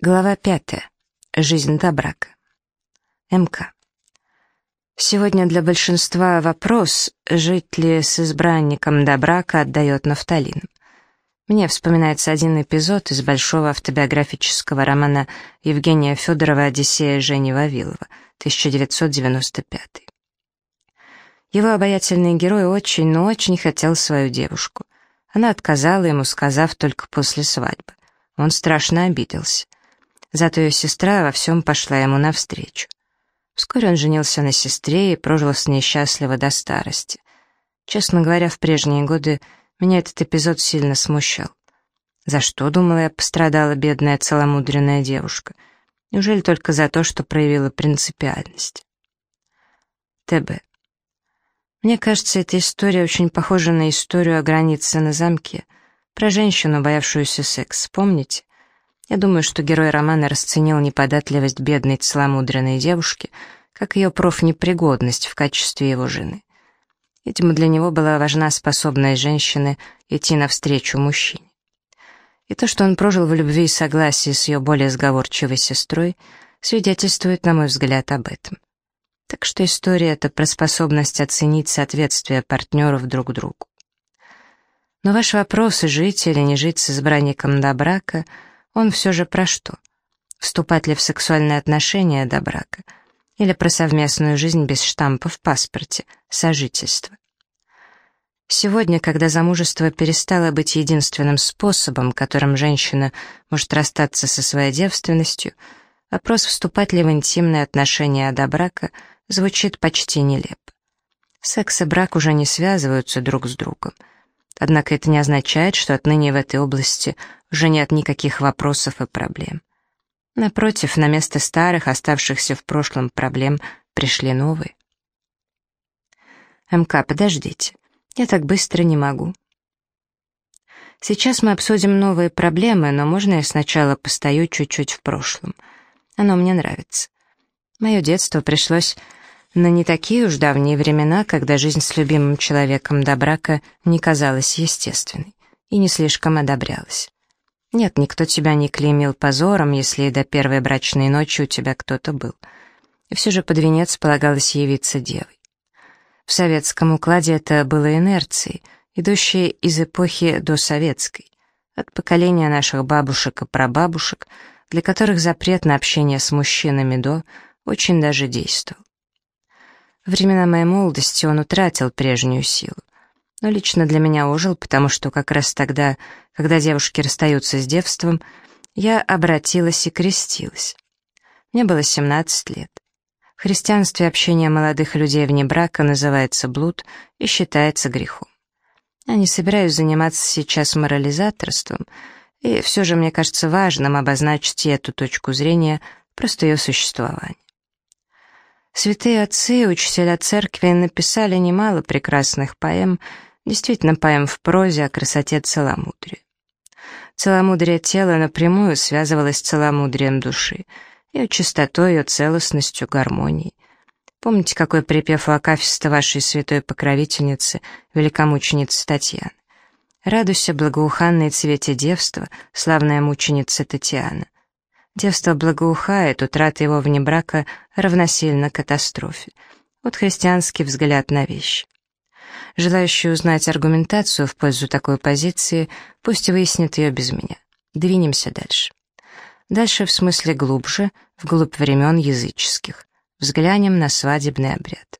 Глава пятая. Жизнь до брака. МК. Сегодня для большинства вопрос, жить ли с избранником до брака, отдает нафталин. Мне вспоминается один эпизод из большого автобиографического романа Евгения Федорова «Одиссея Жени Вавилова», 1995. Его обаятельный герой очень, но очень хотел свою девушку. Она отказала ему, сказав только после свадьбы. Он страшно обиделся. Зато ее сестра во всем пошла ему навстречу. Вскоре он женился на сестре и прожил с ней счастливо до старости. Честно говоря, в прежние годы меня этот эпизод сильно смущал. За что, думала я, пострадала бедная целомудренная девушка? Неужели только за то, что проявила принципиальность? ТБ. Мне кажется, эта история очень похожа на историю о границе на замке, про женщину, боявшуюся секс, помните? Я думаю, что герой романа расценил неподатливость бедной целомудренной девушки как ее профнепригодность в качестве его жены. Видимо, для него была важна способность женщины идти навстречу мужчине. И то, что он прожил в любви и согласии с ее более сговорчивой сестрой, свидетельствует, на мой взгляд, об этом. Так что история — это про способность оценить соответствие партнеров друг другу. Но ваш вопрос, жить или не жить с избранником до брака, он все же про что? Вступать ли в сексуальные отношения до брака? Или про совместную жизнь без штампа в паспорте, сожительство? Сегодня, когда замужество перестало быть единственным способом, которым женщина может расстаться со своей девственностью, вопрос, вступать ли в интимные отношения до брака, звучит почти нелепо. Секс и брак уже не связываются друг с другом. Однако это не означает, что отныне в этой области уже нет никаких вопросов и проблем. Напротив, на место старых, оставшихся в прошлом проблем, пришли новые. МК, подождите, я так быстро не могу. Сейчас мы обсудим новые проблемы, но можно я сначала постою чуть-чуть в прошлом? Оно мне нравится. Мое детство пришлось на не такие уж давние времена, когда жизнь с любимым человеком до брака не казалась естественной и не слишком одобрялась. Нет, никто тебя не клеймил позором, если и до первой брачной ночи у тебя кто-то был. И все же под венец полагалось явиться девой. В советском укладе это было инерцией, идущей из эпохи досоветской, от поколения наших бабушек и прабабушек, для которых запрет на общение с мужчинами до очень даже действовал времена моей молодости он утратил прежнюю силу. Но лично для меня ожил, потому что как раз тогда, когда девушки расстаются с девством, я обратилась и крестилась. Мне было 17 лет. В христианстве общение молодых людей вне брака называется блуд и считается грехом. Я не собираюсь заниматься сейчас морализаторством, и все же мне кажется важным обозначить эту точку зрения, просто ее существование. Святые отцы и учителя церкви написали немало прекрасных поэм, действительно поэм в прозе о красоте целомудрия. Целомудрие тела напрямую связывалось с целомудрием души, ее чистотой, ее целостностью, гармонией. Помните, какой припев у Акафиста вашей святой покровительницы, великомученицы Татьяны? «Радуйся, благоуханной цвете девства, славная мученица Татьяна». Девство благоухает, утрата его вне брака равносильно катастрофе. Вот христианский взгляд на вещи. Желающий узнать аргументацию в пользу такой позиции, пусть выяснит ее без меня. Двинемся дальше. Дальше в смысле глубже, вглубь времен языческих. Взглянем на свадебный обряд.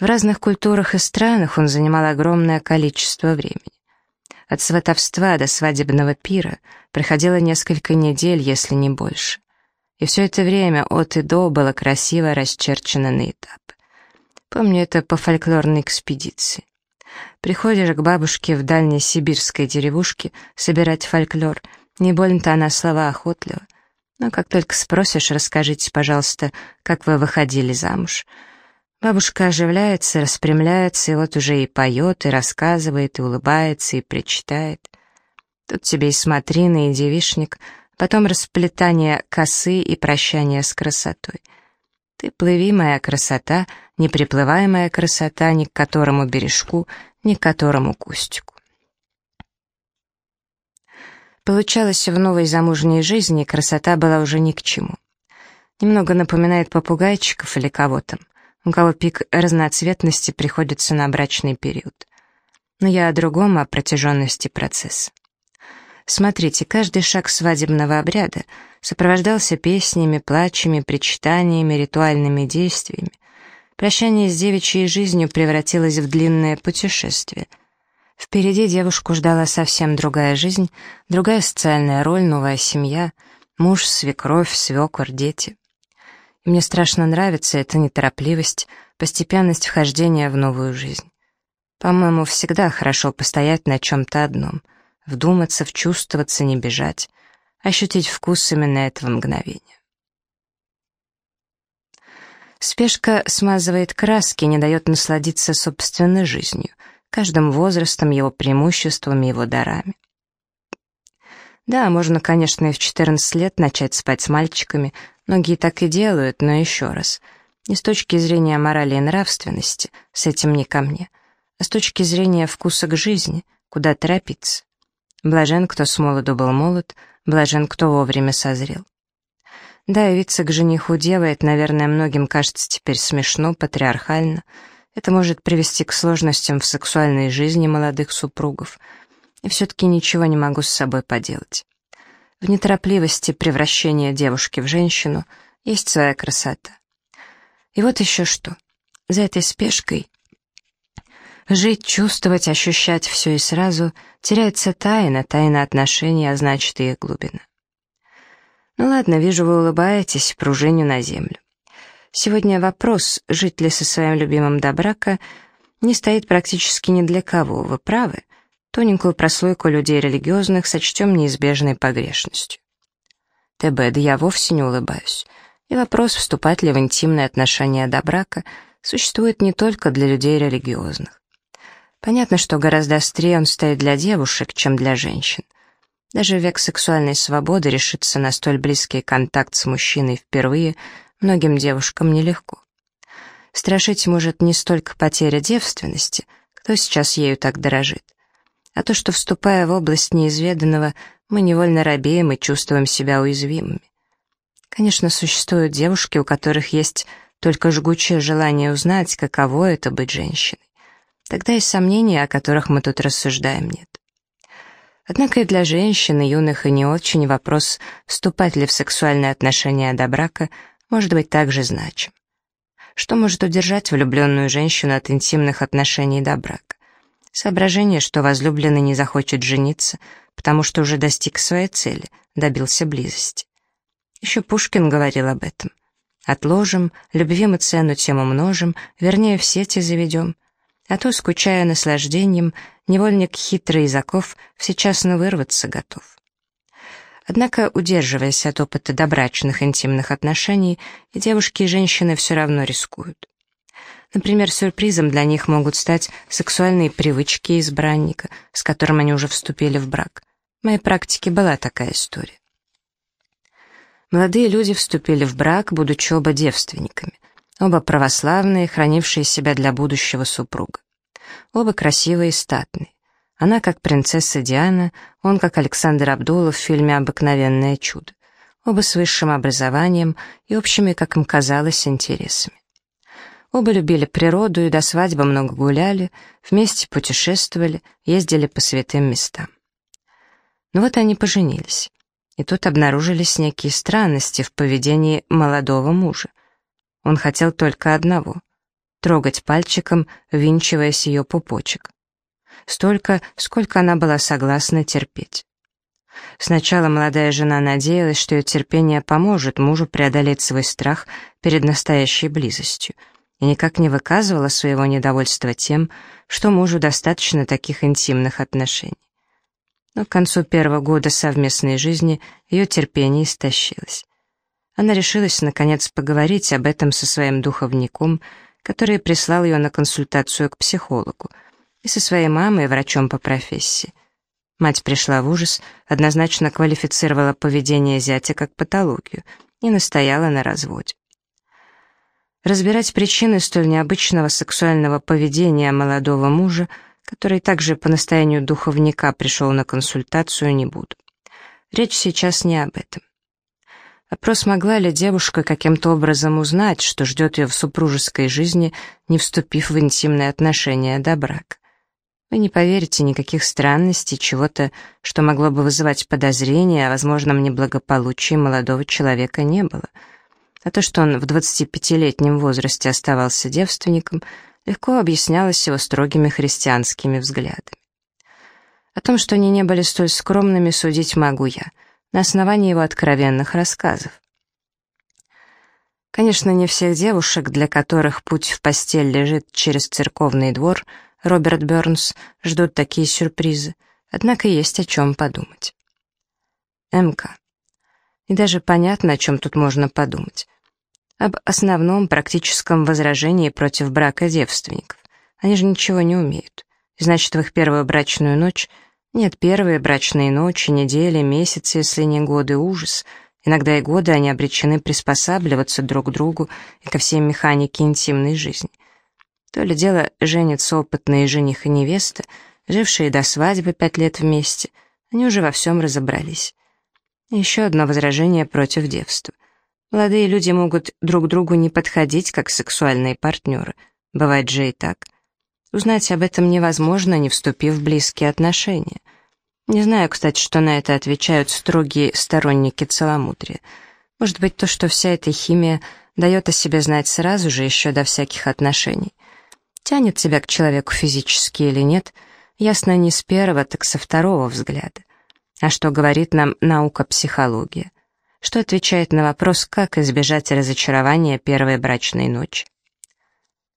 В разных культурах и странах он занимал огромное количество времени. От сватовства до свадебного пира проходило несколько недель, если не больше. И все это время от и до было красиво расчерчено на этапы. Помню это по фольклорной экспедиции. Приходишь к бабушке в дальней сибирской деревушке собирать фольклор, не больно-то она слова охотлива. Но как только спросишь, расскажите, пожалуйста, как вы выходили замуж — Бабушка оживляется, распрямляется, и вот уже и поет, и рассказывает, и улыбается, и причитает. Тут тебе и смотрины, и девишник, потом расплетание косы и прощание с красотой. Ты плыви, моя красота, неприплываемая красота, ни к которому бережку, ни к которому кустику. Получалось, в новой замужней жизни красота была уже ни к чему. Немного напоминает попугайчиков или кого-то, у кого пик разноцветности приходится на брачный период. Но я о другом, о протяженности процесса. Смотрите, каждый шаг свадебного обряда сопровождался песнями, плачами, причитаниями, ритуальными действиями. Прощание с девичьей жизнью превратилось в длинное путешествие. Впереди девушку ждала совсем другая жизнь, другая социальная роль, новая семья, муж, свекровь, свекор, дети. Мне страшно нравится эта неторопливость, постепенность вхождения в новую жизнь. По-моему, всегда хорошо постоять на чем-то одном, вдуматься, вчувствоваться, не бежать, ощутить вкус именно этого мгновения. Спешка смазывает краски, не дает насладиться собственной жизнью, каждым возрастом, его преимуществами, его дарами. Да, можно, конечно, и в 14 лет начать спать с мальчиками, Многие так и делают, но еще раз. Не с точки зрения морали и нравственности, с этим не ко мне, а с точки зрения вкуса к жизни, куда торопиться. Блажен, кто с молоду был молод, блажен, кто вовремя созрел. Да, явиться к жениху девы, это, наверное, многим кажется теперь смешно, патриархально. Это может привести к сложностям в сексуальной жизни молодых супругов. И все-таки ничего не могу с собой поделать. В неторопливости превращения девушки в женщину есть своя красота. И вот еще что. За этой спешкой жить, чувствовать, ощущать все и сразу теряется тайна, тайна отношений, а значит и их глубина. Ну ладно, вижу, вы улыбаетесь, пружиню на землю. Сегодня вопрос, жить ли со своим любимым до брака, не стоит практически ни для кого, вы правы — тоненькую прослойку людей религиозных сочтем неизбежной погрешностью. ТБ, да я вовсе не улыбаюсь. И вопрос, вступать ли в интимные отношения до брака, существует не только для людей религиозных. Понятно, что гораздо острее он стоит для девушек, чем для женщин. Даже в век сексуальной свободы решиться на столь близкий контакт с мужчиной впервые многим девушкам нелегко. Страшить может не столько потеря девственности, кто сейчас ею так дорожит, а то, что, вступая в область неизведанного, мы невольно робеем и чувствуем себя уязвимыми. Конечно, существуют девушки, у которых есть только жгучее желание узнать, каково это быть женщиной. Тогда и сомнений, о которых мы тут рассуждаем, нет. Однако и для женщин, юных, и не очень вопрос, вступать ли в сексуальные отношения до брака, может быть также значим. Что может удержать влюбленную женщину от интимных отношений до брака? Соображение, что возлюбленный не захочет жениться, потому что уже достиг своей цели, добился близости. Еще Пушкин говорил об этом. Отложим, любви мы цену тем умножим, вернее, в сети заведем. А то, скучая наслаждением, невольник хитрый языков всечасно вырваться готов. Однако, удерживаясь от опыта добрачных интимных отношений, и девушки и женщины все равно рискуют. Например, сюрпризом для них могут стать сексуальные привычки избранника, с которым они уже вступили в брак. В моей практике была такая история. Молодые люди вступили в брак, будучи оба девственниками. Оба православные, хранившие себя для будущего супруга. Оба красивые и статные. Она как принцесса Диана, он как Александр Абдулов в фильме «Обыкновенное чудо». Оба с высшим образованием и общими, как им казалось, интересами. Оба любили природу и до свадьбы много гуляли, вместе путешествовали, ездили по святым местам. Но вот они поженились, и тут обнаружились некие странности в поведении молодого мужа. Он хотел только одного — трогать пальчиком, винчиваясь ее пупочек. Столько, сколько она была согласна терпеть. Сначала молодая жена надеялась, что ее терпение поможет мужу преодолеть свой страх перед настоящей близостью — и никак не выказывала своего недовольства тем, что мужу достаточно таких интимных отношений. Но к концу первого года совместной жизни ее терпение истощилось. Она решилась, наконец, поговорить об этом со своим духовником, который прислал ее на консультацию к психологу, и со своей мамой, врачом по профессии. Мать пришла в ужас, однозначно квалифицировала поведение зятя как патологию и настояла на разводе. Разбирать причины столь необычного сексуального поведения молодого мужа, который также по настоянию духовника пришел на консультацию, не буду. Речь сейчас не об этом. Вопрос, могла ли девушка каким-то образом узнать, что ждет ее в супружеской жизни, не вступив в интимные отношения до брака. Вы не поверите никаких странностей, чего-то, что могло бы вызывать подозрения о возможном неблагополучии молодого человека не было. А то, что он в 25-летнем возрасте оставался девственником, легко объяснялось его строгими христианскими взглядами. О том, что они не были столь скромными, судить могу я, на основании его откровенных рассказов. Конечно, не всех девушек, для которых путь в постель лежит через церковный двор — Роберт Бернс ждут такие сюрпризы, однако есть о чем подумать. МК. И даже понятно, о чем тут можно подумать. Об основном практическом возражении против брака девственников. Они же ничего не умеют. Значит, в их первую брачную ночь нет, первые брачные ночи, недели, месяцы, если не годы, ужас. Иногда и годы они обречены приспосабливаться друг к другу и ко всей механике интимной жизни — то ли дело женятся опытные жених и невеста, жившие до свадьбы пять лет вместе. Они уже во всем разобрались. Еще одно возражение против девства. Молодые люди могут друг другу не подходить, как сексуальные партнеры. Бывает же и так. Узнать об этом невозможно, не вступив в близкие отношения. Не знаю, кстати, что на это отвечают строгие сторонники целомудрия. Может быть, то, что вся эта химия дает о себе знать сразу же, еще до всяких отношений. Тянет тебя к человеку физически или нет, ясно не с первого, так со второго взгляда. А что говорит нам наука-психология? Что отвечает на вопрос, как избежать разочарования первой брачной ночи?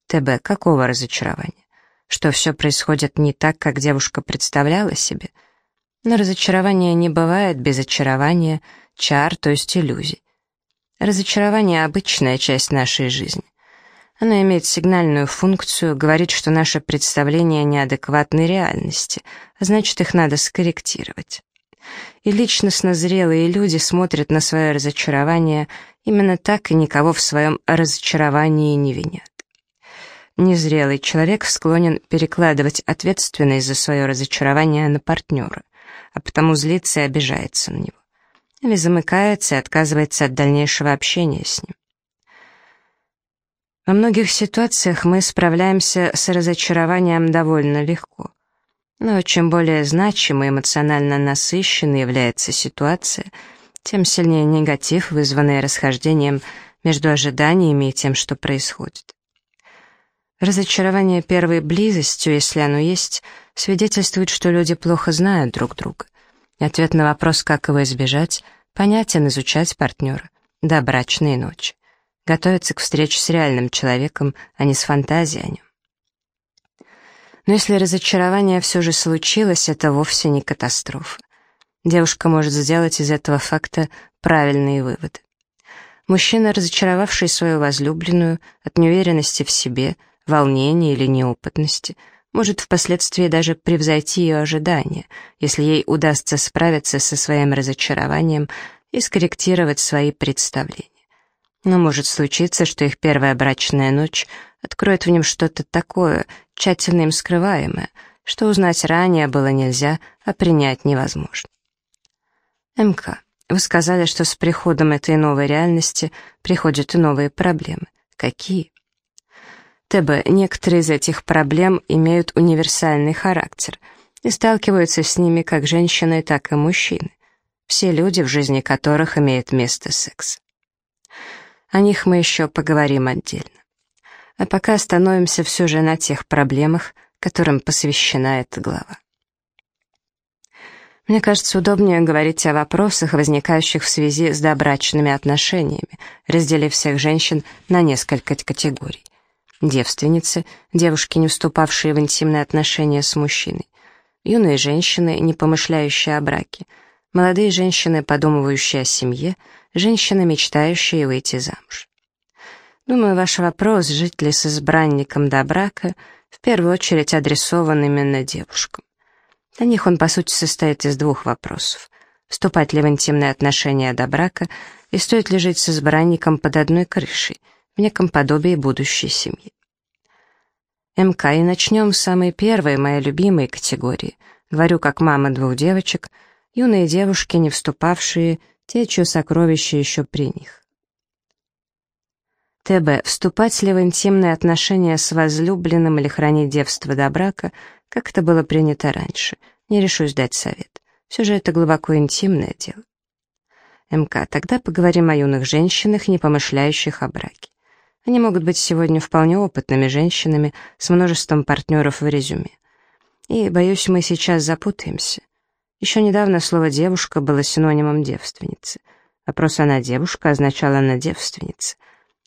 ТБ, какого разочарования? Что все происходит не так, как девушка представляла себе? Но разочарование не бывает без очарования, чар, то есть иллюзий. Разочарование — обычная часть нашей жизни. Она имеет сигнальную функцию, говорит, что наше представление неадекватны реальности, а значит, их надо скорректировать. И личностно зрелые люди смотрят на свое разочарование именно так и никого в своем разочаровании не винят. Незрелый человек склонен перекладывать ответственность за свое разочарование на партнера, а потому злится и обижается на него. Или замыкается и отказывается от дальнейшего общения с ним. Во многих ситуациях мы справляемся с разочарованием довольно легко. Но чем более значимой эмоционально насыщенной является ситуация, тем сильнее негатив, вызванный расхождением между ожиданиями и тем, что происходит. Разочарование первой близостью, если оно есть, свидетельствует, что люди плохо знают друг друга. И ответ на вопрос, как его избежать, понятен изучать партнера до брачной ночи готовиться к встрече с реальным человеком, а не с фантазией о нем. Но если разочарование все же случилось, это вовсе не катастрофа. Девушка может сделать из этого факта правильные выводы. Мужчина, разочаровавший свою возлюбленную от неуверенности в себе, волнения или неопытности, может впоследствии даже превзойти ее ожидания, если ей удастся справиться со своим разочарованием и скорректировать свои представления. Но может случиться, что их первая брачная ночь откроет в нем что-то такое, тщательно им скрываемое, что узнать ранее было нельзя, а принять невозможно. МК. Вы сказали, что с приходом этой новой реальности приходят и новые проблемы. Какие? ТБ. Некоторые из этих проблем имеют универсальный характер и сталкиваются с ними как женщины, так и мужчины. Все люди, в жизни которых имеет место секс. О них мы еще поговорим отдельно. А пока остановимся все же на тех проблемах, которым посвящена эта глава. Мне кажется, удобнее говорить о вопросах, возникающих в связи с добрачными отношениями, разделив всех женщин на несколько категорий. Девственницы, девушки, не вступавшие в интимные отношения с мужчиной, юные женщины, не помышляющие о браке, молодые женщины, подумывающие о семье — женщины, мечтающие выйти замуж. Думаю, ваш вопрос, жить ли с избранником до брака, в первую очередь адресован именно девушкам. Для них он, по сути, состоит из двух вопросов. Вступать ли в интимные отношения до брака и стоит ли жить с избранником под одной крышей, в неком подобии будущей семьи. МК, и начнем с самой первой, моей любимой категории. Говорю, как мама двух девочек, юные девушки, не вступавшие, те, чье сокровище еще при них. ТБ. Вступать ли в интимные отношения с возлюбленным или хранить девство до брака, как это было принято раньше? Не решусь дать совет. Все же это глубоко интимное дело. МК. Тогда поговорим о юных женщинах, не помышляющих о браке. Они могут быть сегодня вполне опытными женщинами с множеством партнеров в резюме. И, боюсь, мы сейчас запутаемся. Еще недавно слово «девушка» было синонимом девственницы. Вопрос «она девушка» означало «она девственница».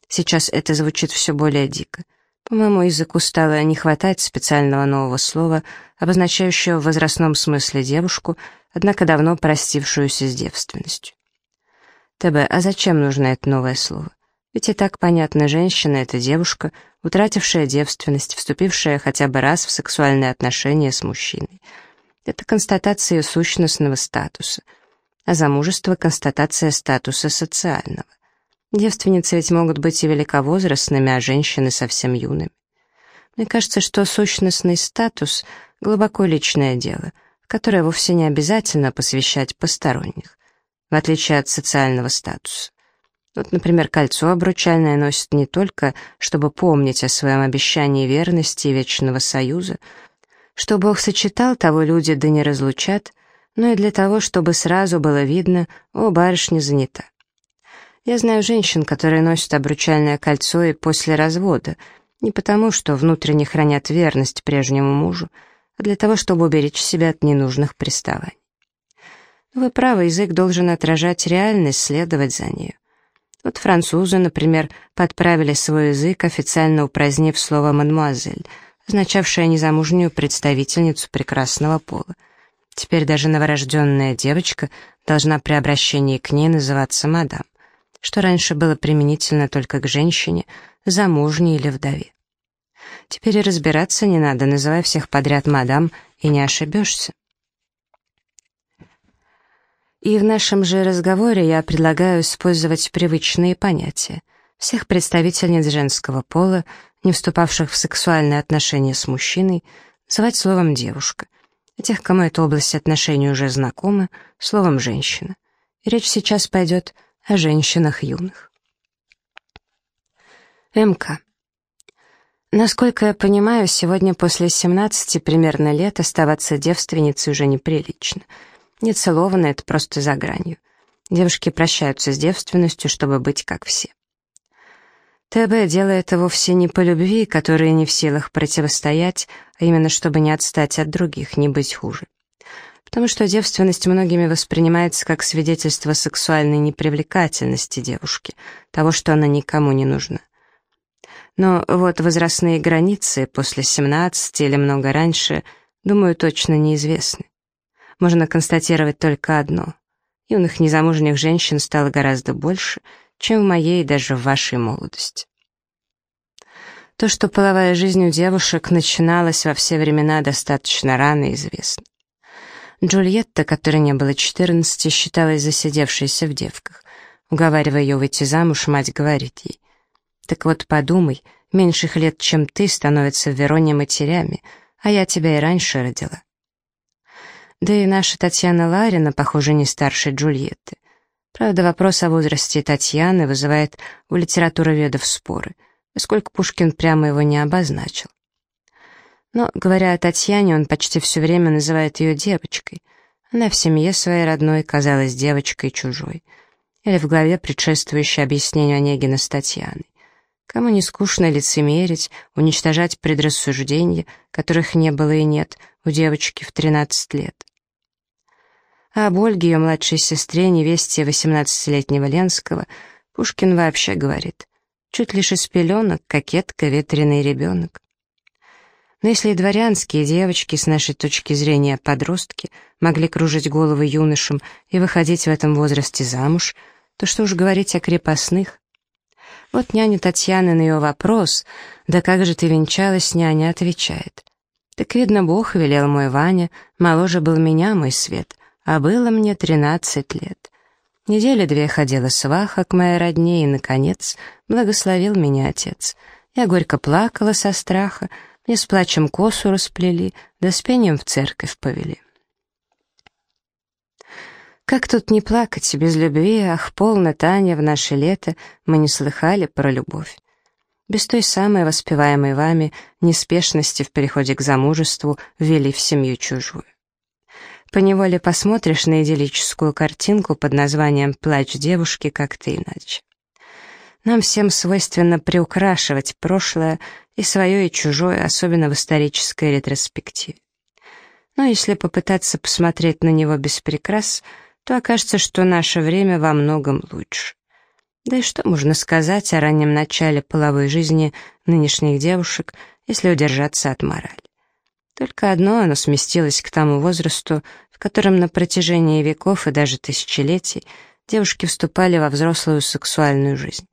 Сейчас это звучит все более дико. По-моему, языку стало не хватать специального нового слова, обозначающего в возрастном смысле девушку, однако давно простившуюся с девственностью. ТБ, а зачем нужно это новое слово? Ведь и так понятно, женщина — это девушка, утратившая девственность, вступившая хотя бы раз в сексуальные отношения с мужчиной. Это констатация сущностного статуса. А замужество — констатация статуса социального. Девственницы ведь могут быть и великовозрастными, а женщины совсем юными. Мне кажется, что сущностный статус — глубоко личное дело, которое вовсе не обязательно посвящать посторонних, в отличие от социального статуса. Вот, например, кольцо обручальное носит не только, чтобы помнить о своем обещании верности и вечного союза, что Бог сочетал, того люди да не разлучат, но и для того, чтобы сразу было видно, о, барышня занята. Я знаю женщин, которые носят обручальное кольцо и после развода, не потому, что внутренне хранят верность прежнему мужу, а для того, чтобы уберечь себя от ненужных приставаний. Вы правы, язык должен отражать реальность, следовать за нею. Вот французы, например, подправили свой язык, официально упразднив слово «мадемуазель», означавшее незамужнюю представительницу прекрасного пола. Теперь даже новорожденная девочка должна при обращении к ней называться «мадам» что раньше было применительно только к женщине, замужней или вдове. Теперь и разбираться не надо, называй всех подряд мадам, и не ошибешься. И в нашем же разговоре я предлагаю использовать привычные понятия. Всех представительниц женского пола, не вступавших в сексуальные отношения с мужчиной, называть словом «девушка», а тех, кому эта область отношений уже знакома, словом «женщина». И речь сейчас пойдет о женщинах юных. МК. Насколько я понимаю, сегодня после 17 примерно лет оставаться девственницей уже неприлично. Нецелованно — это просто за гранью. Девушки прощаются с девственностью, чтобы быть как все. ТБ делает это вовсе не по любви, которые не в силах противостоять, а именно чтобы не отстать от других, не быть хуже потому что девственность многими воспринимается как свидетельство сексуальной непривлекательности девушки, того, что она никому не нужна. Но вот возрастные границы после 17 или много раньше, думаю, точно неизвестны. Можно констатировать только одно. Юных незамужних женщин стало гораздо больше, чем в моей и даже в вашей молодости. То, что половая жизнь у девушек начиналась во все времена достаточно рано, известно. Джульетта, которой не было 14, считалась засидевшейся в девках. Уговаривая ее выйти замуж, мать говорит ей, «Так вот подумай, меньших лет, чем ты, становятся в Вероне матерями, а я тебя и раньше родила». Да и наша Татьяна Ларина, похоже, не старше Джульетты. Правда, вопрос о возрасте Татьяны вызывает у литературоведов споры, поскольку Пушкин прямо его не обозначил. Но, говоря о Татьяне, он почти все время называет ее девочкой. Она в семье своей родной казалась девочкой чужой. Или в главе, предшествующей объяснению Онегина с Татьяной. Кому не скучно лицемерить, уничтожать предрассуждения, которых не было и нет у девочки в 13 лет. А об Ольге, ее младшей сестре, невесте 18-летнего Ленского, Пушкин вообще говорит, чуть лишь из пеленок, кокетка, ветреный ребенок. Но если и дворянские девочки, с нашей точки зрения подростки, могли кружить головы юношам и выходить в этом возрасте замуж, то что уж говорить о крепостных? Вот няня Татьяна на ее вопрос «Да как же ты венчалась, няня?» отвечает. «Так, видно, Бог велел мой Ваня, моложе был меня мой свет, а было мне тринадцать лет. Недели две ходила сваха к моей родне, и, наконец, благословил меня отец. Я горько плакала со страха, мне с плачем косу расплели, да с пением в церковь повели. Как тут не плакать без любви, ах, полно, Таня, в наше лето мы не слыхали про любовь. Без той самой воспеваемой вами неспешности в переходе к замужеству ввели в семью чужую. Поневоле посмотришь на идиллическую картинку под названием «Плач девушки как-то иначе». Нам всем свойственно приукрашивать прошлое и свое, и чужое, особенно в исторической ретроспективе. Но если попытаться посмотреть на него без прикрас, то окажется, что наше время во многом лучше. Да и что можно сказать о раннем начале половой жизни нынешних девушек, если удержаться от морали? Только одно оно сместилось к тому возрасту, в котором на протяжении веков и даже тысячелетий девушки вступали во взрослую сексуальную жизнь.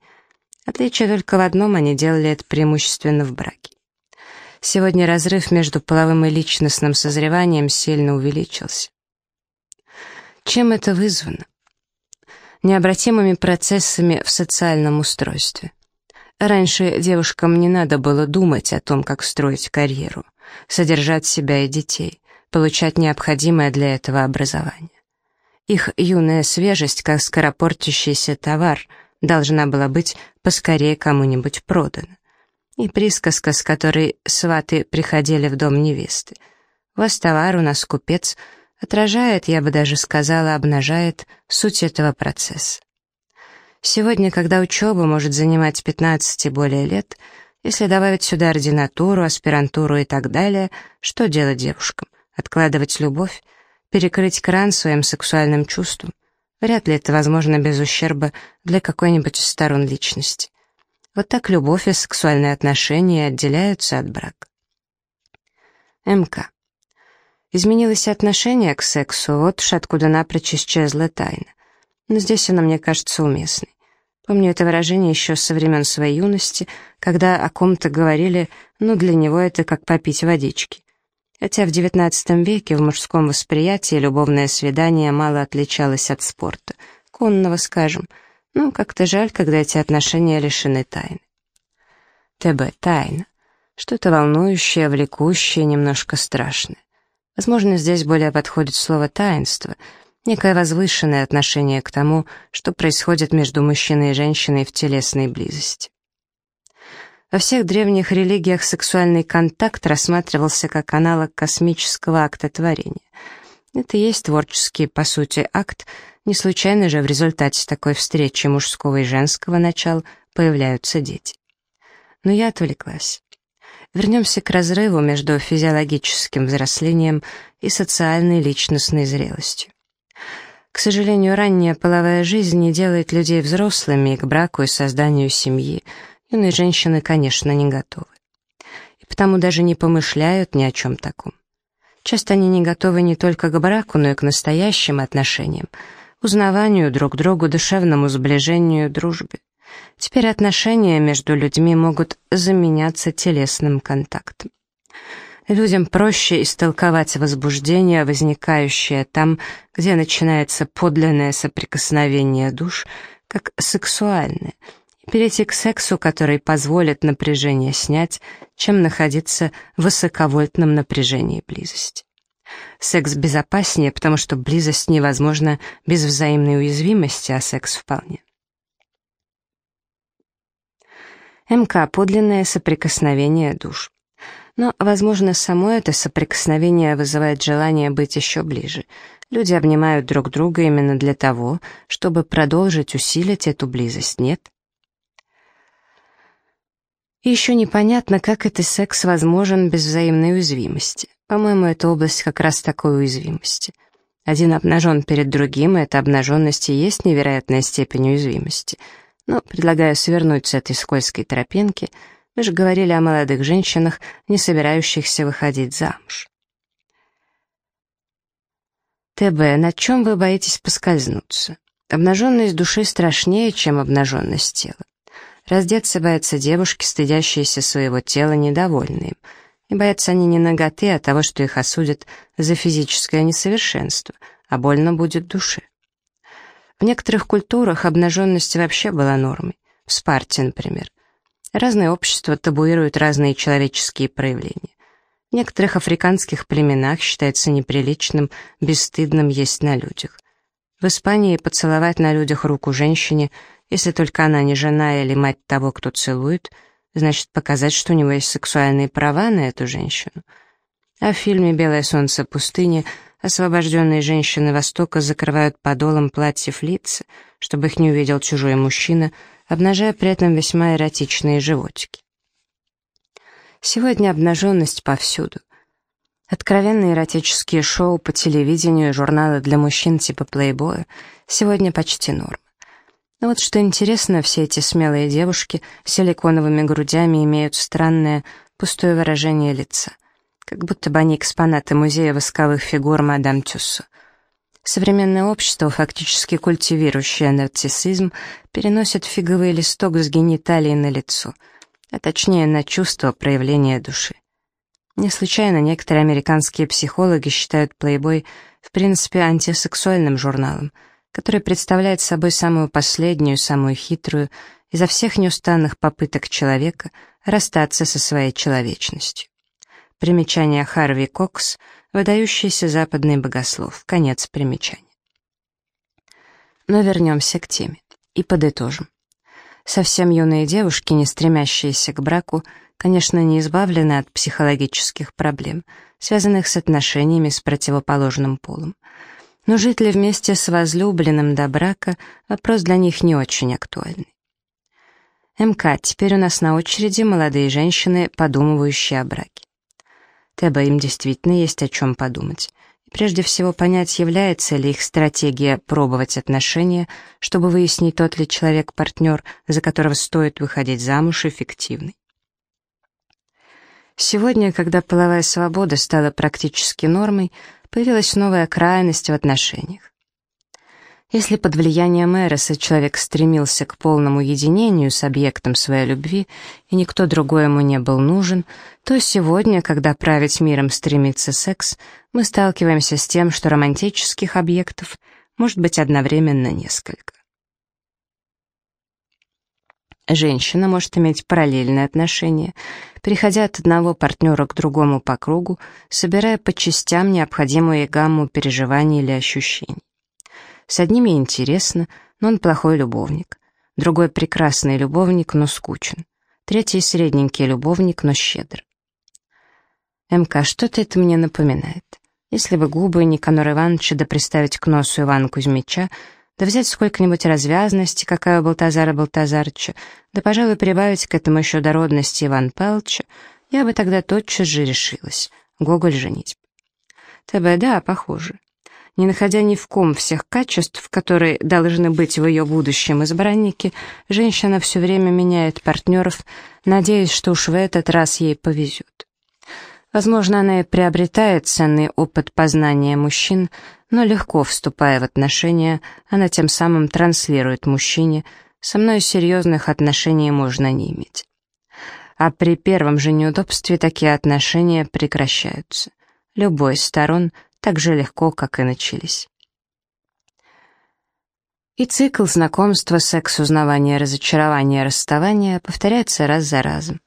Отличие только в одном, они делали это преимущественно в браке. Сегодня разрыв между половым и личностным созреванием сильно увеличился. Чем это вызвано? Необратимыми процессами в социальном устройстве. Раньше девушкам не надо было думать о том, как строить карьеру, содержать себя и детей, получать необходимое для этого образование. Их юная свежесть, как скоропортящийся товар — должна была быть поскорее кому-нибудь продана. И присказка, с которой сваты приходили в дом невесты. «У вас товар, у нас купец», отражает, я бы даже сказала, обнажает суть этого процесса. Сегодня, когда учеба может занимать 15 и более лет, если добавить сюда ординатуру, аспирантуру и так далее, что делать девушкам? Откладывать любовь? Перекрыть кран своим сексуальным чувствам? Вряд ли это возможно без ущерба для какой-нибудь из сторон личности. Вот так любовь и сексуальные отношения отделяются от брака. МК. Изменилось отношение к сексу, вот уж откуда напрочь исчезла тайна. Но здесь она мне кажется уместной. Помню это выражение еще со времен своей юности, когда о ком-то говорили, ну, для него это как попить водички. Хотя в XIX веке в мужском восприятии любовное свидание мало отличалось от спорта, конного, скажем. Ну, как-то жаль, когда эти отношения лишены тайны. ТБ. Тайна. Что-то волнующее, влекущее, немножко страшное. Возможно, здесь более подходит слово «таинство», некое возвышенное отношение к тому, что происходит между мужчиной и женщиной в телесной близости. Во всех древних религиях сексуальный контакт рассматривался как аналог космического акта творения. Это и есть творческий, по сути, акт, не случайно же в результате такой встречи мужского и женского начал появляются дети. Но я отвлеклась. Вернемся к разрыву между физиологическим взрослением и социальной личностной зрелостью. К сожалению, ранняя половая жизнь не делает людей взрослыми к браку и созданию семьи, Юные женщины, конечно, не готовы. И потому даже не помышляют ни о чем таком. Часто они не готовы не только к браку, но и к настоящим отношениям, узнаванию друг другу, душевному сближению, дружбе. Теперь отношения между людьми могут заменяться телесным контактом. Людям проще истолковать возбуждение, возникающее там, где начинается подлинное соприкосновение душ, как сексуальное — перейти к сексу, который позволит напряжение снять, чем находиться в высоковольтном напряжении близости. Секс безопаснее, потому что близость невозможна без взаимной уязвимости, а секс вполне. МК — подлинное соприкосновение душ. Но, возможно, само это соприкосновение вызывает желание быть еще ближе. Люди обнимают друг друга именно для того, чтобы продолжить усилить эту близость, нет? И еще непонятно, как этот секс возможен без взаимной уязвимости. По-моему, эта область как раз такой уязвимости. Один обнажен перед другим, и эта обнаженность и есть невероятная степень уязвимости. Но предлагаю свернуть с этой скользкой тропинки. Мы же говорили о молодых женщинах, не собирающихся выходить замуж. ТБ. На чем вы боитесь поскользнуться? Обнаженность души страшнее, чем обнаженность тела. Раздеться боятся девушки, стыдящиеся своего тела, недовольные. И боятся они не наготы, а того, что их осудят за физическое несовершенство, а больно будет душе. В некоторых культурах обнаженность вообще была нормой. В Спарте, например. Разные общества табуируют разные человеческие проявления. В некоторых африканских племенах считается неприличным, бесстыдным есть на людях. В Испании поцеловать на людях руку женщине, если только она не жена или мать того, кто целует, значит показать, что у него есть сексуальные права на эту женщину. А в фильме «Белое солнце пустыни» освобожденные женщины Востока закрывают подолом платьев лица, чтобы их не увидел чужой мужчина, обнажая при этом весьма эротичные животики. Сегодня обнаженность повсюду. Откровенные эротические шоу по телевидению и журналы для мужчин типа плейбоя сегодня почти норма. Но вот что интересно, все эти смелые девушки с силиконовыми грудями имеют странное, пустое выражение лица, как будто бы они экспонаты музея восковых фигур мадам Тюссо. Современное общество, фактически культивирующее нарциссизм, переносит фиговый листок с гениталией на лицо, а точнее на чувство проявления души. Не случайно некоторые американские психологи считают «Плейбой» в принципе антисексуальным журналом, который представляет собой самую последнюю, самую хитрую изо всех неустанных попыток человека расстаться со своей человечностью. Примечание Харви Кокс, выдающийся западный богослов. Конец примечания. Но вернемся к теме и подытожим. Совсем юные девушки, не стремящиеся к браку, конечно, не избавлены от психологических проблем, связанных с отношениями с противоположным полом. Но жить ли вместе с возлюбленным до брака — вопрос для них не очень актуальный. МК, теперь у нас на очереди молодые женщины, подумывающие о браке. Теба, им действительно есть о чем подумать. И прежде всего понять, является ли их стратегия пробовать отношения, чтобы выяснить, тот ли человек-партнер, за которого стоит выходить замуж, эффективный. Сегодня, когда половая свобода стала практически нормой, появилась новая крайность в отношениях. Если под влиянием Эроса человек стремился к полному единению с объектом своей любви, и никто другой ему не был нужен, то сегодня, когда править миром стремится секс, мы сталкиваемся с тем, что романтических объектов может быть одновременно несколько. Женщина может иметь параллельные отношения, переходя от одного партнера к другому по кругу, собирая по частям необходимую ей гамму переживаний или ощущений. С одними интересно, но он плохой любовник. Другой прекрасный любовник, но скучен. Третий средненький любовник, но щедр. МК, что-то это мне напоминает. Если бы губы Никанора Ивановича да приставить к носу Ивана Кузьмича, да взять сколько-нибудь развязности, какая у Балтазара Балтазарыча, да, пожалуй, прибавить к этому еще дородности Иван Павловича, я бы тогда тотчас же решилась. Гоголь женить. ТБ, да, похоже. Не находя ни в ком всех качеств, которые должны быть в ее будущем избраннике, женщина все время меняет партнеров, надеясь, что уж в этот раз ей повезет. Возможно, она и приобретает ценный опыт познания мужчин, но легко вступая в отношения, она тем самым транслирует мужчине, со мной серьезных отношений можно не иметь. А при первом же неудобстве такие отношения прекращаются. Любой из сторон так же легко, как и начались. И цикл знакомства, секс, узнавания, разочарования, расставания повторяется раз за разом.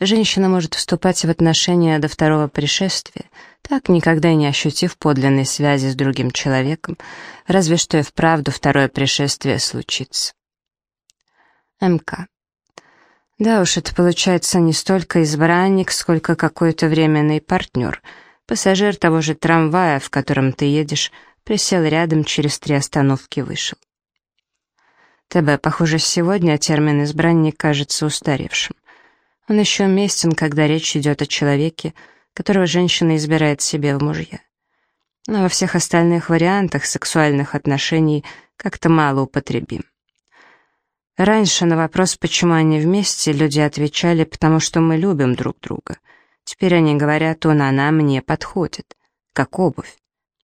Женщина может вступать в отношения до второго пришествия, так никогда и не ощутив подлинной связи с другим человеком, разве что и вправду второе пришествие случится. МК. Да уж, это получается не столько избранник, сколько какой-то временный партнер, пассажир того же трамвая, в котором ты едешь, присел рядом, через три остановки вышел. ТБ, похоже, сегодня термин «избранник» кажется устаревшим. Он еще уместен, когда речь идет о человеке, которого женщина избирает себе в мужья. Но во всех остальных вариантах сексуальных отношений как-то мало употребим. Раньше на вопрос, почему они вместе, люди отвечали, потому что мы любим друг друга. Теперь они говорят, он, она мне подходит, как обувь.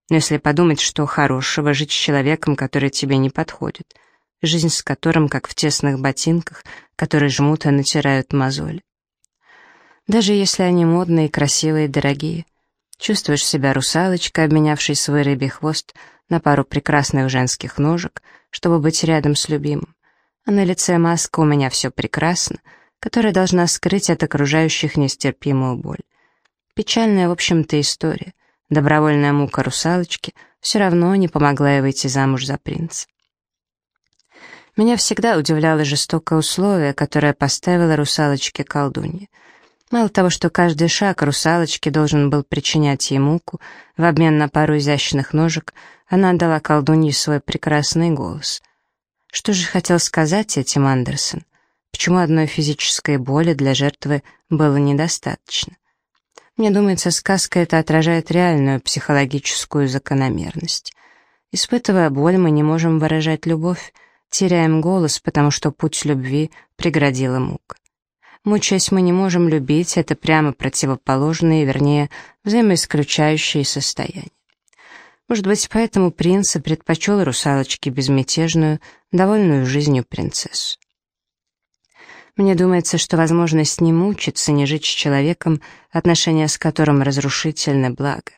Но если подумать, что хорошего жить с человеком, который тебе не подходит, жизнь с которым, как в тесных ботинках, которые жмут и натирают мозоли даже если они модные, красивые, дорогие. Чувствуешь себя русалочкой, обменявшей свой рыбий хвост на пару прекрасных женских ножек, чтобы быть рядом с любимым. А на лице маска «У меня все прекрасно», которая должна скрыть от окружающих нестерпимую боль. Печальная, в общем-то, история. Добровольная мука русалочки, все равно не помогла ей выйти замуж за принца. Меня всегда удивляло жестокое условие, которое поставила русалочке колдунья. Мало того, что каждый шаг русалочки должен был причинять ей муку, в обмен на пару изящных ножек она отдала колдунье свой прекрасный голос. Что же хотел сказать этим Андерсон? Почему одной физической боли для жертвы было недостаточно? Мне думается, сказка эта отражает реальную психологическую закономерность. Испытывая боль, мы не можем выражать любовь, теряем голос, потому что путь любви преградила мука. Мучаясь, мы не можем любить, это прямо противоположные, вернее, взаимоисключающие состояния. Может быть, поэтому принц предпочел русалочке безмятежную, довольную жизнью принцессу. Мне думается, что возможность не мучиться, не жить с человеком, отношения с которым разрушительны благо.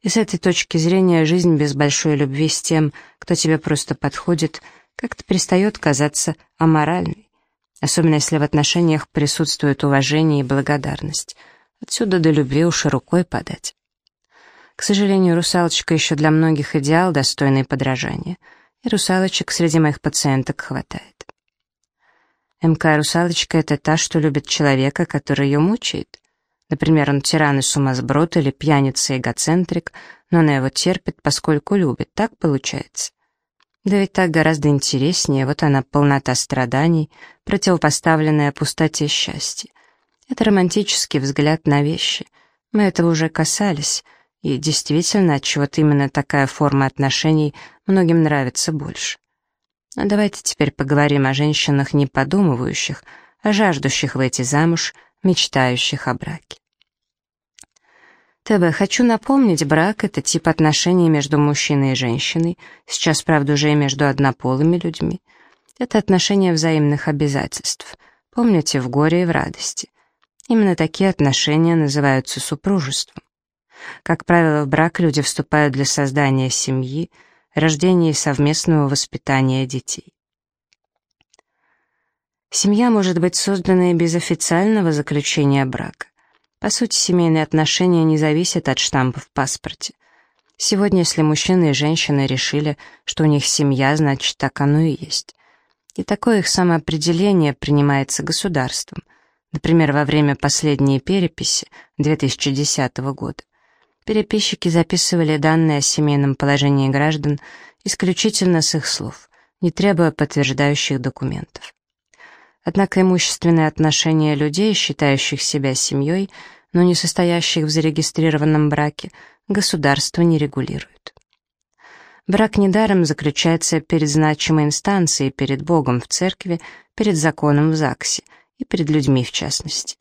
И с этой точки зрения жизнь без большой любви с тем, кто тебе просто подходит, как-то перестает казаться аморальной. Особенно если в отношениях присутствует уважение и благодарность. Отсюда до любви уж и рукой подать. К сожалению, русалочка еще для многих идеал, достойный подражания. И русалочек среди моих пациенток хватает. МК «Русалочка» — это та, что любит человека, который ее мучает. Например, он тиран и сумасброд или пьяница и эгоцентрик, но она его терпит, поскольку любит. Так получается. Да ведь так гораздо интереснее, вот она полнота страданий, противопоставленная пустоте счастья. Это романтический взгляд на вещи. Мы этого уже касались, и действительно, отчего-то именно такая форма отношений многим нравится больше. А давайте теперь поговорим о женщинах, не подумывающих, а жаждущих выйти замуж, мечтающих о браке. ТБ, хочу напомнить, брак — это тип отношений между мужчиной и женщиной, сейчас, правда, уже и между однополыми людьми. Это отношения взаимных обязательств. Помните, в горе и в радости. Именно такие отношения называются супружеством. Как правило, в брак люди вступают для создания семьи — рождения и совместного воспитания детей. Семья может быть создана и без официального заключения брака. По сути, семейные отношения не зависят от штампа в паспорте. Сегодня, если мужчина и женщина решили, что у них семья, значит, так оно и есть. И такое их самоопределение принимается государством. Например, во время последней переписи 2010 года Переписчики записывали данные о семейном положении граждан исключительно с их слов, не требуя подтверждающих документов. Однако имущественные отношения людей, считающих себя семьей, но не состоящих в зарегистрированном браке, государство не регулирует. Брак недаром заключается перед значимой инстанцией, перед Богом в церкви, перед законом в ЗАГСе и перед людьми в частности.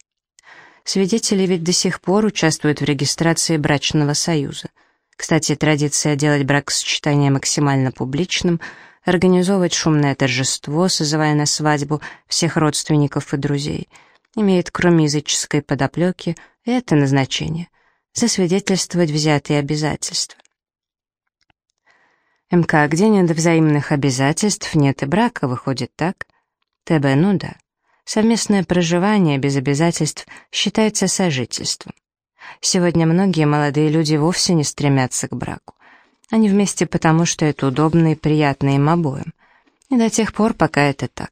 Свидетели ведь до сих пор участвуют в регистрации брачного союза. Кстати, традиция делать бракосочетание максимально публичным, организовывать шумное торжество, созывая на свадьбу всех родственников и друзей, имеет, кроме языческой подоплеки, это назначение — засвидетельствовать взятые обязательства. МК, где нет взаимных обязательств, нет и брака, выходит так? ТБ, ну да. Совместное проживание без обязательств считается сожительством. Сегодня многие молодые люди вовсе не стремятся к браку. Они вместе потому, что это удобно и приятно им обоим. И до тех пор, пока это так.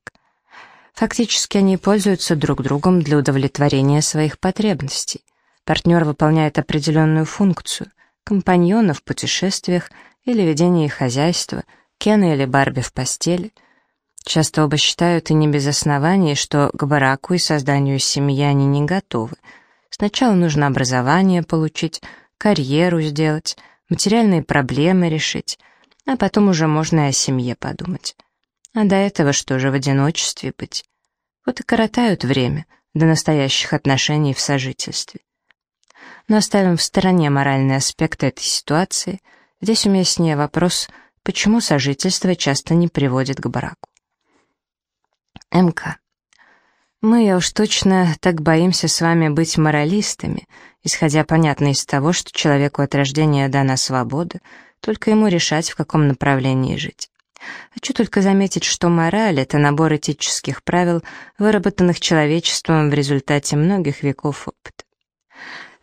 Фактически они пользуются друг другом для удовлетворения своих потребностей. Партнер выполняет определенную функцию — компаньона в путешествиях или ведении хозяйства, Кена или Барби в постели — Часто оба считают, и не без оснований, что к браку и созданию семьи они не готовы. Сначала нужно образование получить, карьеру сделать, материальные проблемы решить, а потом уже можно и о семье подумать. А до этого что же в одиночестве быть? Вот и коротают время до настоящих отношений в сожительстве. Но оставим в стороне моральный аспект этой ситуации. Здесь уместнее вопрос, почему сожительство часто не приводит к браку. МК. Мы, уж точно, так боимся с вами быть моралистами, исходя, понятно, из того, что человеку от рождения дана свобода, только ему решать, в каком направлении жить. Хочу только заметить, что мораль — это набор этических правил, выработанных человечеством в результате многих веков опыта.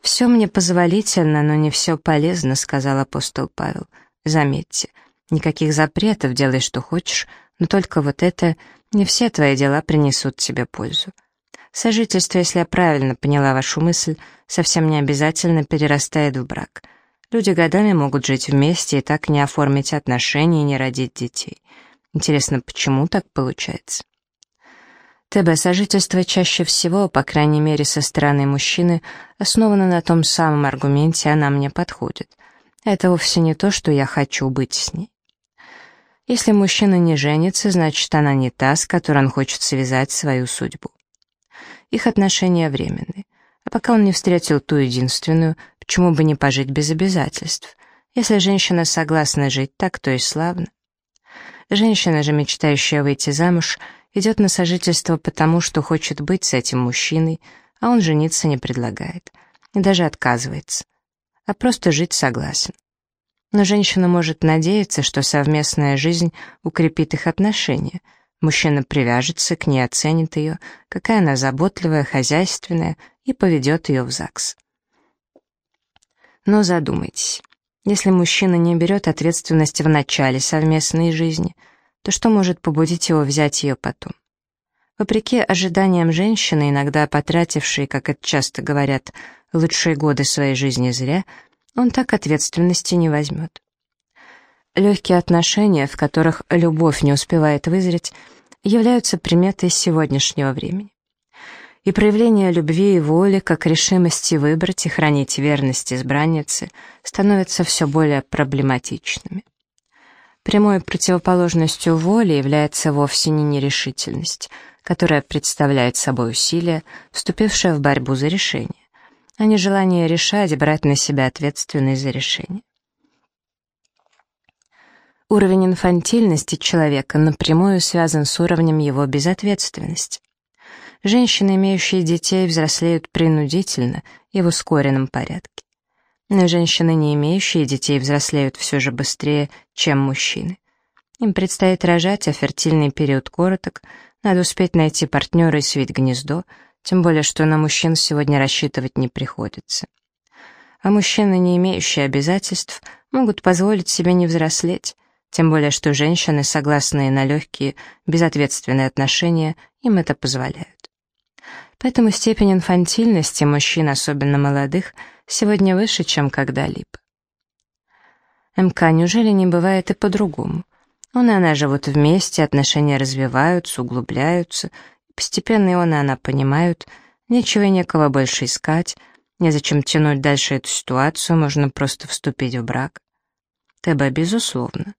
«Все мне позволительно, но не все полезно», — сказал апостол Павел. Заметьте, никаких запретов, делай что хочешь, но только вот это не все твои дела принесут тебе пользу. Сожительство, если я правильно поняла вашу мысль, совсем не обязательно перерастает в брак. Люди годами могут жить вместе и так не оформить отношения и не родить детей. Интересно, почему так получается? ТБ сожительство чаще всего, по крайней мере со стороны мужчины, основано на том самом аргументе «она мне подходит». Это вовсе не то, что я хочу быть с ней. Если мужчина не женится, значит, она не та, с которой он хочет связать свою судьбу. Их отношения временны. А пока он не встретил ту единственную, почему бы не пожить без обязательств? Если женщина согласна жить так, то и славно. Женщина же, мечтающая выйти замуж, идет на сожительство потому, что хочет быть с этим мужчиной, а он жениться не предлагает. И даже отказывается. А просто жить согласен. Но женщина может надеяться, что совместная жизнь укрепит их отношения — Мужчина привяжется к ней, оценит ее, какая она заботливая, хозяйственная, и поведет ее в ЗАГС. Но задумайтесь, если мужчина не берет ответственности в начале совместной жизни, то что может побудить его взять ее потом? Вопреки ожиданиям женщины, иногда потратившей, как это часто говорят, лучшие годы своей жизни зря, он так ответственности не возьмет. Легкие отношения, в которых любовь не успевает вызреть, являются приметой сегодняшнего времени. И проявление любви и воли, как решимости выбрать и хранить верность избранницы, становятся все более проблематичными. Прямой противоположностью воли является вовсе не нерешительность, которая представляет собой усилие, вступившее в борьбу за решение, а не желание решать, брать на себя ответственность за решение. Уровень инфантильности человека напрямую связан с уровнем его безответственности. Женщины, имеющие детей, взрослеют принудительно и в ускоренном порядке. Но женщины, не имеющие детей, взрослеют все же быстрее, чем мужчины. Им предстоит рожать, а фертильный период короток, надо успеть найти партнера и свить гнездо, тем более, что на мужчин сегодня рассчитывать не приходится. А мужчины, не имеющие обязательств, могут позволить себе не взрослеть, тем более, что женщины, согласные на легкие, безответственные отношения, им это позволяют. Поэтому степень инфантильности мужчин, особенно молодых, сегодня выше, чем когда-либо. МК неужели не бывает и по-другому? Он и она живут вместе, отношения развиваются, углубляются, постепенно и он и она понимают, нечего и некого больше искать, незачем тянуть дальше эту ситуацию, можно просто вступить в брак. ТБ, безусловно.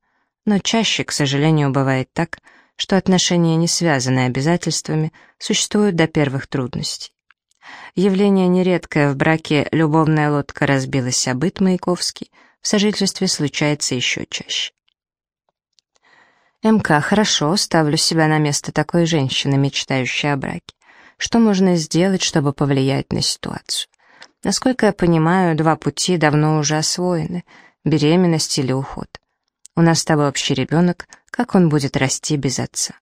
Но чаще, к сожалению, бывает так, что отношения, не связанные обязательствами, существуют до первых трудностей. Явление нередкое в браке «любовная лодка разбилась о быт Маяковский» в сожительстве случается еще чаще. МК, хорошо, ставлю себя на место такой женщины, мечтающей о браке. Что можно сделать, чтобы повлиять на ситуацию? Насколько я понимаю, два пути давно уже освоены — беременность или уход. У нас с тобой общий ребенок, как он будет расти без отца?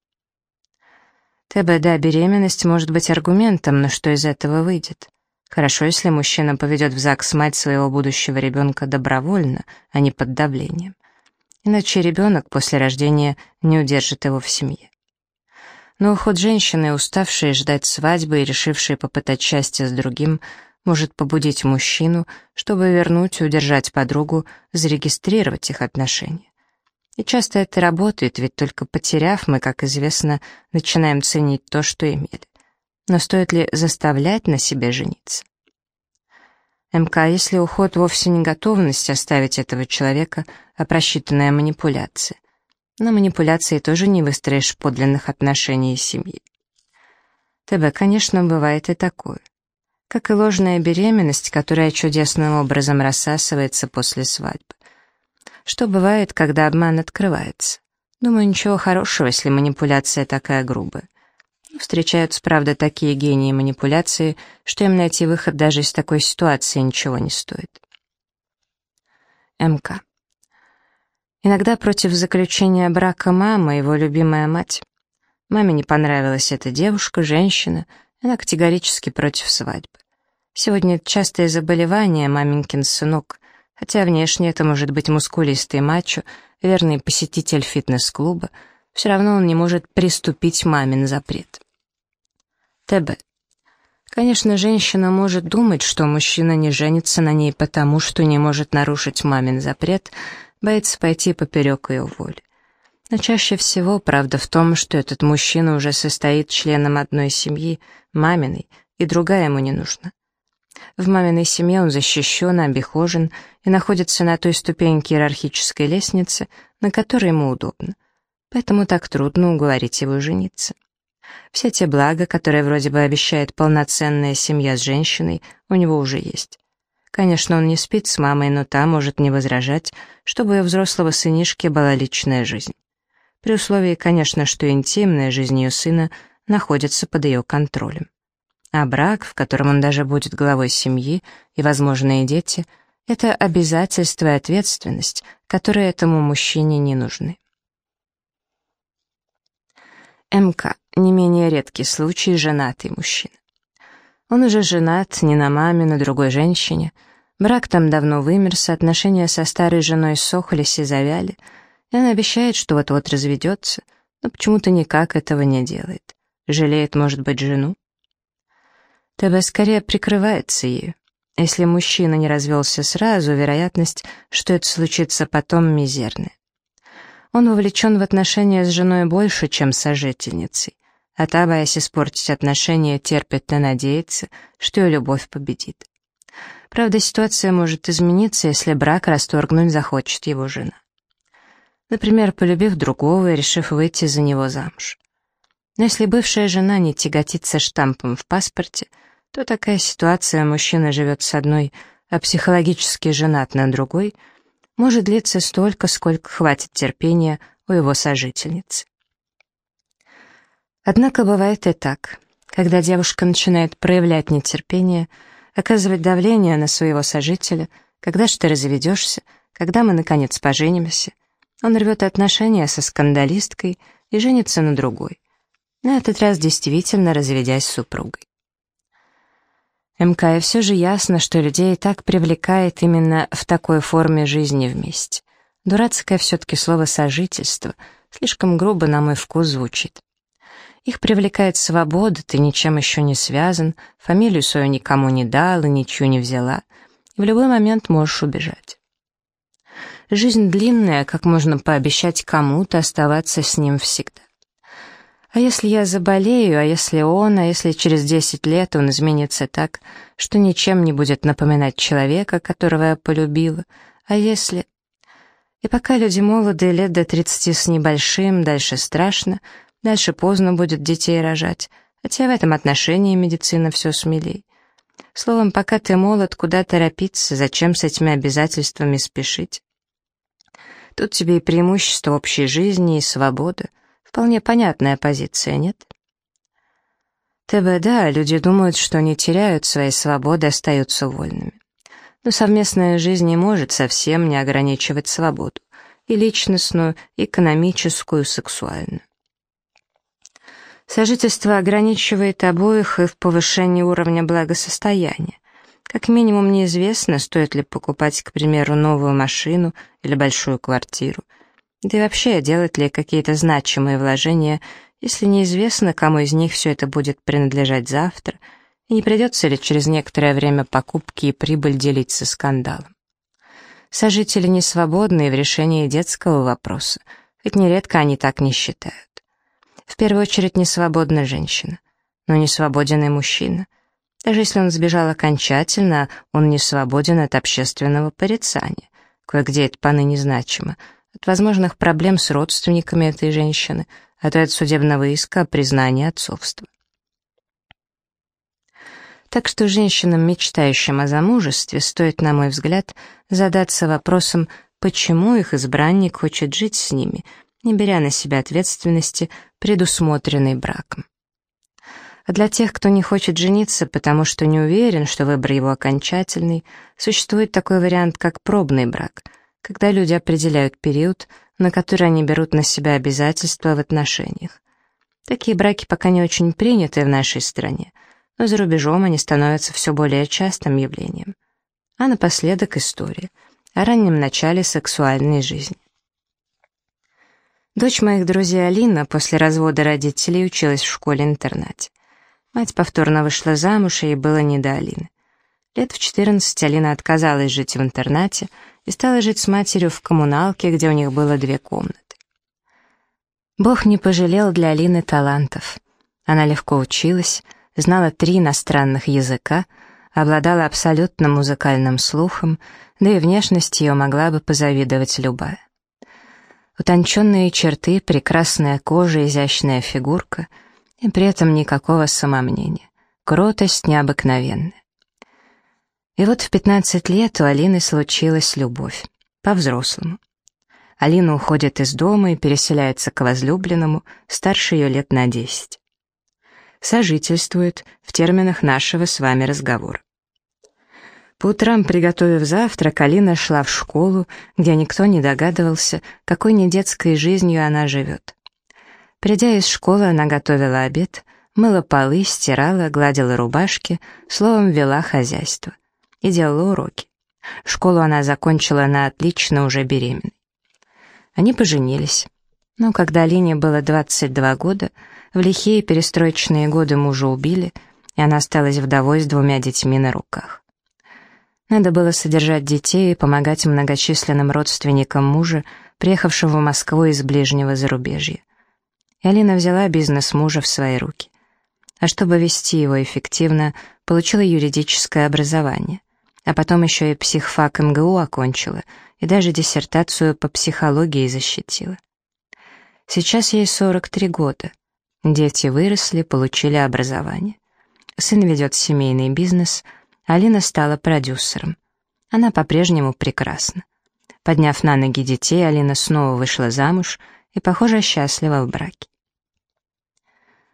ТБ, да, беременность может быть аргументом, но что из этого выйдет? Хорошо, если мужчина поведет в ЗАГС мать своего будущего ребенка добровольно, а не под давлением. Иначе ребенок после рождения не удержит его в семье. Но уход женщины, уставшей ждать свадьбы и решившей попытать счастье с другим, может побудить мужчину, чтобы вернуть и удержать подругу, зарегистрировать их отношения. И часто это работает, ведь только потеряв, мы, как известно, начинаем ценить то, что имели. Но стоит ли заставлять на себе жениться? МК, если уход вовсе не готовность оставить этого человека, а просчитанная манипуляция. На манипуляции тоже не выстроишь подлинных отношений семьи. ТБ, конечно, бывает и такое. Как и ложная беременность, которая чудесным образом рассасывается после свадьбы. Что бывает, когда обман открывается? Думаю, ничего хорошего, если манипуляция такая грубая. Встречаются, правда, такие гении манипуляции, что им найти выход даже из такой ситуации ничего не стоит. МК. Иногда против заключения брака мама, его любимая мать. Маме не понравилась эта девушка, женщина, она категорически против свадьбы. Сегодня частое заболевание, маменькин сынок, Хотя внешне это может быть мускулистый мачо, верный посетитель фитнес-клуба, все равно он не может приступить мамин запрет. ТБ. Конечно, женщина может думать, что мужчина не женится на ней потому, что не может нарушить мамин запрет, боится пойти поперек ее воли. Но чаще всего правда в том, что этот мужчина уже состоит членом одной семьи, маминой, и другая ему не нужна. В маминой семье он защищен, обихожен и находится на той ступеньке иерархической лестницы, на которой ему удобно. Поэтому так трудно уговорить его жениться. Все те блага, которые вроде бы обещает полноценная семья с женщиной, у него уже есть. Конечно, он не спит с мамой, но та может не возражать, чтобы у взрослого сынишки была личная жизнь. При условии, конечно, что интимная жизнь ее сына находится под ее контролем. А брак, в котором он даже будет главой семьи и возможные дети, это обязательство и ответственность, которые этому мужчине не нужны. МК. Не менее редкий случай женатый мужчина. Он уже женат не на маме, на другой женщине. Брак там давно вымерся, отношения со старой женой сохлись и завяли, и он обещает, что вот-вот разведется, но почему-то никак этого не делает. Жалеет, может быть, жену? ТБ скорее прикрывается ею. Если мужчина не развелся сразу, вероятность, что это случится потом, мизерная. Он вовлечен в отношения с женой больше, чем с сожительницей, а та, боясь испортить отношения, терпит и надеется, что ее любовь победит. Правда, ситуация может измениться, если брак расторгнуть захочет его жена. Например, полюбив другого и решив выйти за него замуж. Но если бывшая жена не тяготится штампом в паспорте – то такая ситуация, мужчина живет с одной, а психологически женат на другой, может длиться столько, сколько хватит терпения у его сожительницы. Однако бывает и так. Когда девушка начинает проявлять нетерпение, оказывать давление на своего сожителя, когда же ты разведешься, когда мы, наконец, поженимся, он рвет отношения со скандалисткой и женится на другой. На этот раз действительно разведясь с супругой. МК, и все же ясно, что людей так привлекает именно в такой форме жизни вместе. Дурацкое все-таки слово «сожительство» слишком грубо на мой вкус звучит. Их привлекает свобода, ты ничем еще не связан, фамилию свою никому не дал и ничего не взяла, и в любой момент можешь убежать. Жизнь длинная, как можно пообещать кому-то оставаться с ним всегда. А если я заболею, а если он, а если через десять лет он изменится так, что ничем не будет напоминать человека, которого я полюбила, а если... И пока люди молодые, лет до тридцати с небольшим, дальше страшно, дальше поздно будет детей рожать, хотя в этом отношении медицина все смелей. Словом, пока ты молод, куда торопиться, зачем с этими обязательствами спешить? Тут тебе и преимущество общей жизни, и свобода — Вполне понятная позиция, нет? ТБ, да, люди думают, что не теряют своей свободы, остаются вольными. Но совместная жизнь не может совсем не ограничивать свободу, и личностную, и экономическую, и сексуальную. Сожительство ограничивает обоих и в повышении уровня благосостояния. Как минимум неизвестно, стоит ли покупать, к примеру, новую машину или большую квартиру, да и вообще, делать ли какие-то значимые вложения, если неизвестно, кому из них все это будет принадлежать завтра, и не придется ли через некоторое время покупки и прибыль делить со скандалом. Сожители не свободны в решении детского вопроса, ведь нередко они так не считают. В первую очередь не свободна женщина, но не свободен и мужчина. Даже если он сбежал окончательно, он не свободен от общественного порицания. Кое-где это поныне значимо — от возможных проблем с родственниками этой женщины, а то от судебного иска о признании отцовства. Так что женщинам, мечтающим о замужестве, стоит, на мой взгляд, задаться вопросом, почему их избранник хочет жить с ними, не беря на себя ответственности, предусмотренной браком. А для тех, кто не хочет жениться, потому что не уверен, что выбор его окончательный, существует такой вариант, как пробный брак — когда люди определяют период, на который они берут на себя обязательства в отношениях. Такие браки пока не очень приняты в нашей стране, но за рубежом они становятся все более частым явлением. А напоследок история. о раннем начале сексуальной жизни. Дочь моих друзей Алина после развода родителей училась в школе-интернате. Мать повторно вышла замуж, и ей было не до Алины. Лет в 14 Алина отказалась жить в интернате и стала жить с матерью в коммуналке, где у них было две комнаты. Бог не пожалел для Алины талантов. Она легко училась, знала три иностранных языка, обладала абсолютно музыкальным слухом, да и внешность ее могла бы позавидовать любая. Утонченные черты, прекрасная кожа, изящная фигурка, и при этом никакого самомнения. Кротость необыкновенная. И вот в 15 лет у Алины случилась любовь. По-взрослому. Алина уходит из дома и переселяется к возлюбленному, старше ее лет на 10. Сожительствует в терминах нашего с вами разговора. По утрам, приготовив завтрак, Алина шла в школу, где никто не догадывался, какой недетской жизнью она живет. Придя из школы, она готовила обед, мыла полы, стирала, гладила рубашки, словом, вела хозяйство. И делала уроки. Школу она закончила на отлично уже беременной. Они поженились. Но когда Алине было 22 года, в лихие перестроечные годы мужа убили, и она осталась вдовой с двумя детьми на руках. Надо было содержать детей и помогать многочисленным родственникам мужа, приехавшего в Москву из ближнего зарубежья. И Алина взяла бизнес мужа в свои руки. А чтобы вести его эффективно, получила юридическое образование. А потом еще и психфак МГУ окончила, и даже диссертацию по психологии защитила. Сейчас ей 43 года. Дети выросли, получили образование. Сын ведет семейный бизнес — Алина стала продюсером. Она по-прежнему прекрасна. Подняв на ноги детей, Алина снова вышла замуж и, похоже, счастлива в браке.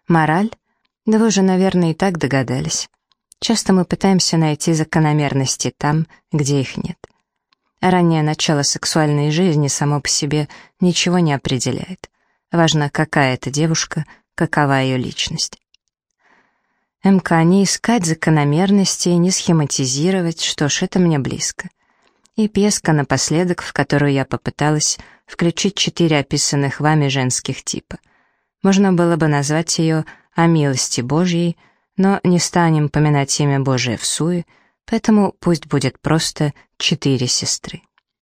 Мораль? Да вы уже, наверное, и так догадались. Часто мы пытаемся найти закономерности там, где их нет. Раннее начало сексуальной жизни само по себе ничего не определяет. Важно, какая это девушка, какова ее личность. МК не искать закономерности, не схематизировать, что ж, это мне близко. И песка напоследок, в которую я попыталась включить четыре описанных вами женских типа. Можно было бы назвать ее «О милости Божьей», но не станем поминать имя Божие в суе, поэтому пусть будет просто «Четыре сестры».